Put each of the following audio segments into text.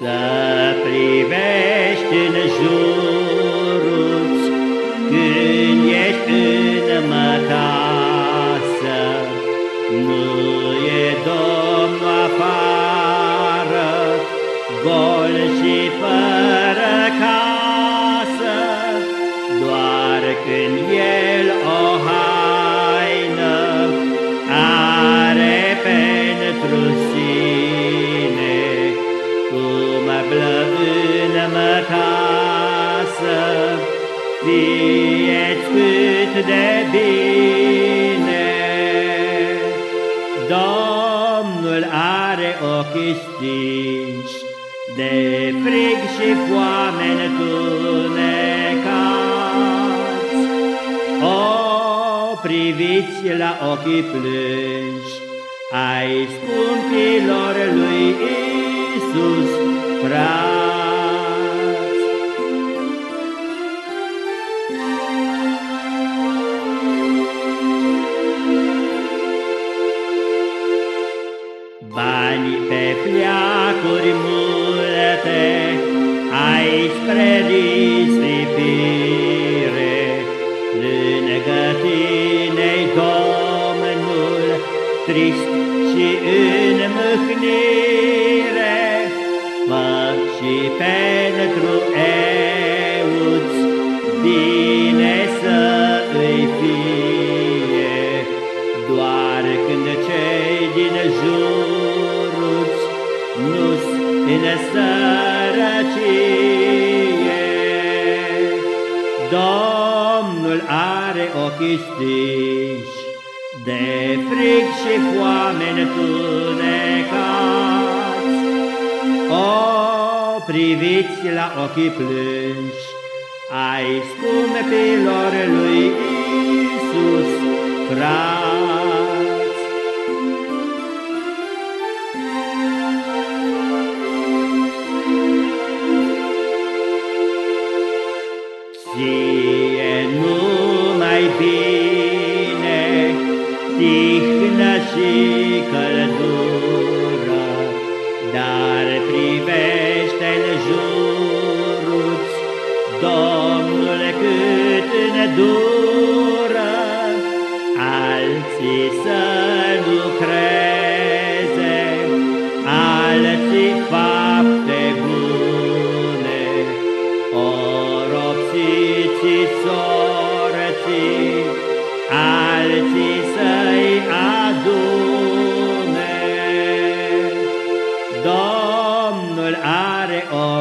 Să privești în jurul când ești în mătasă, nu e Domnul afară, gol și fără. Fieți cât de bine. Domnul are ochii stinși, de frig și foame întunecați. O, priviți la ochii plânși, ai scumpilor lui Iisus, frate. Bani pe pleacuri multe ai spre risipire, Lângă tine Domnul, trist și în mâhnire, Fă și pentru euți bine să îi fie, în sărăcie. Domnul are ochii stinși, de frig și foame întunecați. O, priviți la ochii plânși, ai scumpilor tihnă și căldură, Dar privește-n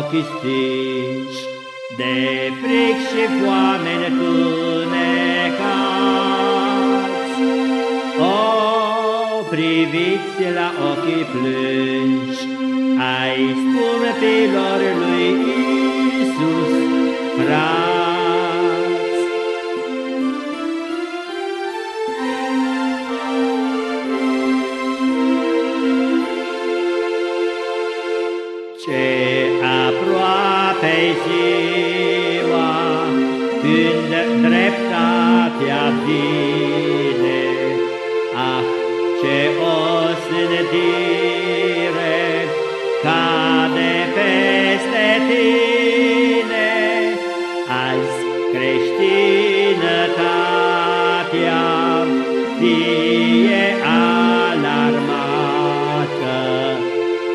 ochii stinși, de fric și foame netunecați. O, priviți la ochii plânși, ai scumpilor lui Iisus, frați. Când dreptatea vine, Ah, ce o sândire cade peste tine, Azi creștinătatea fie alarmată,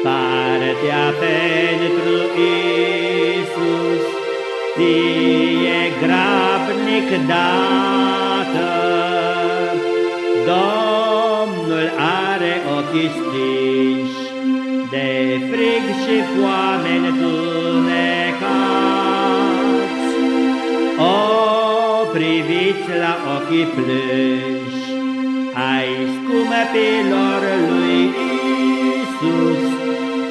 Partea pentru Isus fie grabnic dată. Domnul are ochii stinși, de frig și foame întunecați. O, priviți la ochii plânși, ai scumpilor lui Iisus,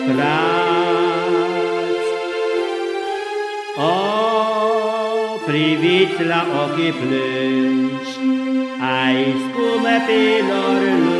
frați. O, priviți la ochii plânși, ai scumpilor lui